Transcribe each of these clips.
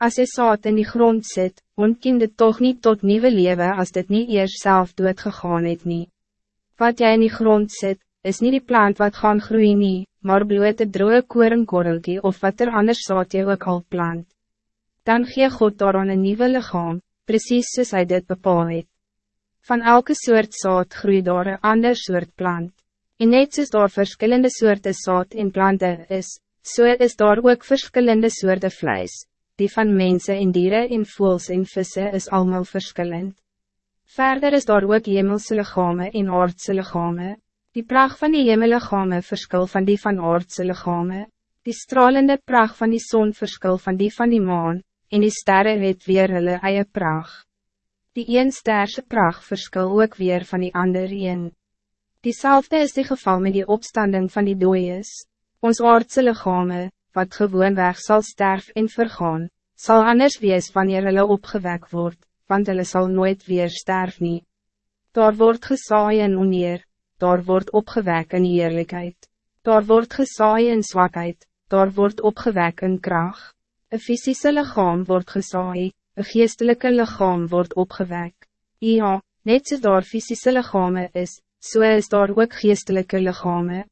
Als je zaad in die grond zit, ontkiem dit toch niet tot nieuwe leven als dit niet eerst zelf doet gegaan het nie. Wat jij in die grond zit, is niet die plant wat gaan groeien nie, maar bloeit het droge korenkorrelkie of wat er anders zaad je ook al plant. Dan gee God daaraan een nieuwe lichaam, precies soos hy dit bepaal het. Van elke soort zaad groeit daar een ander soort plant. En net soos daar verschillende soorten zaad in planten is, so is daar ook verschillende soorten vlees die van mensen en dieren en voels en vissen is allemaal verschillend. Verder is daar ook hemelse lichame en aardse lichame. Die pracht van die hemellichame verskil van die van aardse lichame. Die stralende pracht van die zon verskil van die van die maan, en die sterren het weer hulle eie pracht. Die een sterse pracht verskil ook weer van die ander een. Diezelfde is die geval met die opstanding van die dooies. Ons aardse lichame, wat gewoon weg zal sterf en vergaan, zal anders wees wanneer hulle opgewek word, want hulle zal nooit weer sterf nie. Daar wordt gesaai in oneer, daar wordt opgewek in eerlijkheid, daar wordt gesaai in zwakheid, daar wordt opgewek in kracht. Een fysische lichaam wordt gesaai, een geestelijke lichaam wordt opgewek. Ja, net so daar fysische lichame is, so is daar ook geestelijke lichame.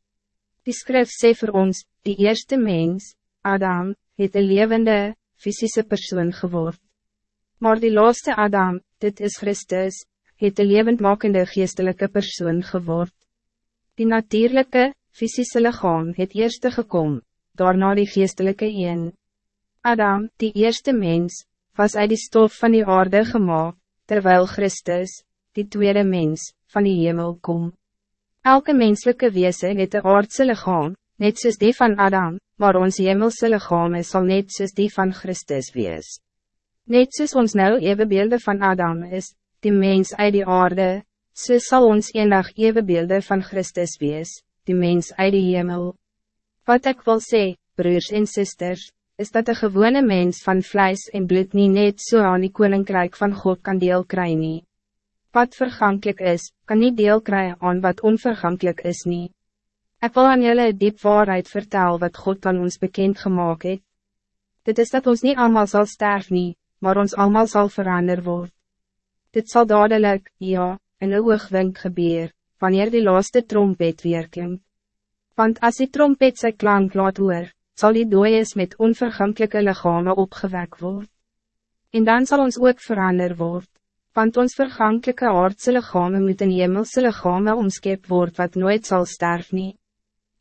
Die skrif sê vir ons, die eerste mens, Adam, het een levende, fysische persoon geword. Maar die laatste Adam, dit is Christus, het een levendmakende geestelijke persoon geword. Die natuurlijke, fysische lichaam het eerste gekom, daarna die geestelijke een. Adam, die eerste mens, was uit die stof van die aarde gemaakt, terwijl Christus, die tweede mens, van die hemel kom. Elke menselijke wezen het een aardse lichaam, net soos die van Adam, maar ons hemelse lichaam sal net soos die van Christus wees. Net soos ons nou evenbeelde van Adam is, die mens uit die aarde, so sal ons eendag evenbeelde van Christus wees, die mens uit die hemel. Wat ik wil sê, broers en sisters, is dat een gewone mens van vlijs en bloed niet net zo so aan die koninkrijk van God kan deel nie. Wat vergankelijk is, kan niet deel kry aan wat onvergankelijk is niet. Ik wil aan jullie diep waarheid vertellen wat God aan ons bekend gemaakt het. Dit is dat ons niet allemaal zal sterven, nie, maar ons allemaal zal veranderen worden. Dit zal dadelijk, ja, in een oogwink gebeur, wanneer die laatste trompet weer klinkt. Want als die trompet zijn klank laat hoor, zal die dooies met onvergankelijke lichamen opgewekt worden. En dan zal ons ook veranderen worden. Want ons vergankelijke aardse lichamen moet een hemelse lichamen omskep worden wat nooit zal sterven.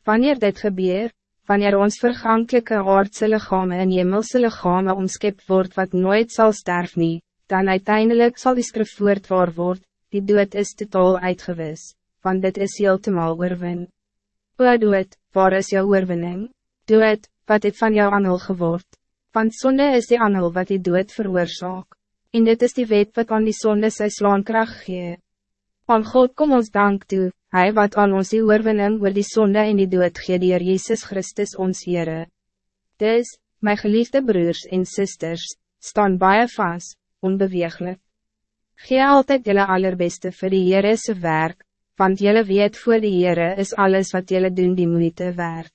Wanneer dit gebeur, wanneer ons vergankelijke aardse lichame en hemelse lichame omskep wordt wat nooit zal sterven, nie, dan uiteindelijk zal die skrif voortwaar word, die dood is totaal uitgewis, want dit is heeltemal oorwin. O dood, waar is jou oorwinning? Dood, wat het van jou angel geword? Want zonde is die angel wat die dood veroorzaak. En dit is die wet wat aan die zonde sy slaankracht gee. Aan God kom ons dank toe, Hij wat aan ons die oorwinning oor die sonde en die dood gee dier Jezus Christus ons Heere. Dus, my geliefde broers en sisters, staan baie vast, onbeweeglik. Gee altijd jelle allerbeste voor die Heere werk, want jelle weet voor die Heere is alles wat jelle doen die moeite waard.